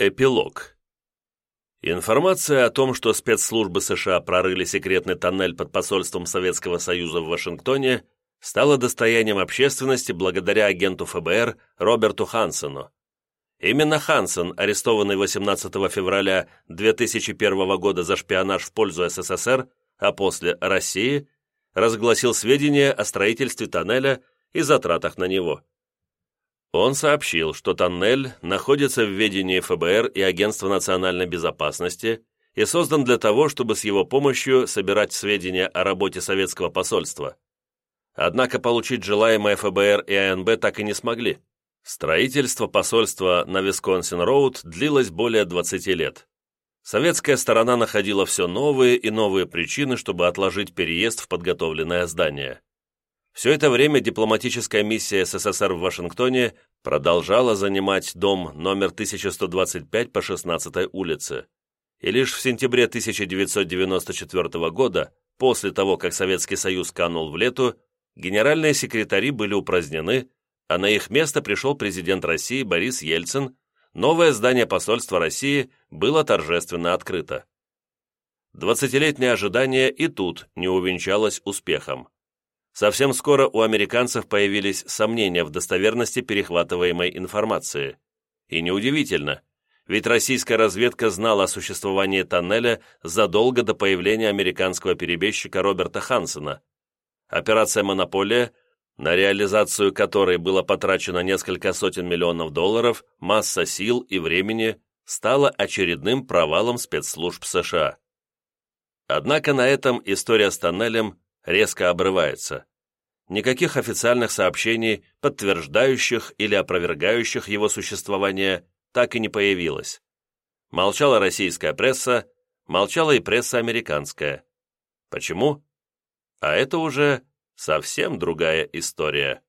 Эпилог. Информация о том, что спецслужбы США прорыли секретный тоннель под посольством Советского Союза в Вашингтоне, стала достоянием общественности благодаря агенту ФБР Роберту Хансену. Именно Хансен, арестованный 18 февраля 2001 года за шпионаж в пользу СССР, а после России, разгласил сведения о строительстве тоннеля и затратах на него. Он сообщил, что тоннель находится в ведении ФБР и Агентства национальной безопасности и создан для того, чтобы с его помощью собирать сведения о работе советского посольства. Однако получить желаемое ФБР и АНБ так и не смогли. Строительство посольства на Висконсин-Роуд длилось более 20 лет. Советская сторона находила все новые и новые причины, чтобы отложить переезд в подготовленное здание. Все это время дипломатическая миссия СССР в Вашингтоне продолжала занимать дом номер 1125 по 16 улице. И лишь в сентябре 1994 года, после того, как Советский Союз канул в лету, генеральные секретари были упразднены, а на их место пришел президент России Борис Ельцин, новое здание посольства России было торжественно открыто. Двадцатилетнее ожидание и тут не увенчалось успехом. Совсем скоро у американцев появились сомнения в достоверности перехватываемой информации. И неудивительно, ведь российская разведка знала о существовании тоннеля задолго до появления американского перебежчика Роберта Хансена. Операция «Монополия», на реализацию которой было потрачено несколько сотен миллионов долларов, масса сил и времени, стала очередным провалом спецслужб США. Однако на этом история с тоннелем резко обрывается. Никаких официальных сообщений, подтверждающих или опровергающих его существование, так и не появилось. Молчала российская пресса, молчала и пресса американская. Почему? А это уже совсем другая история.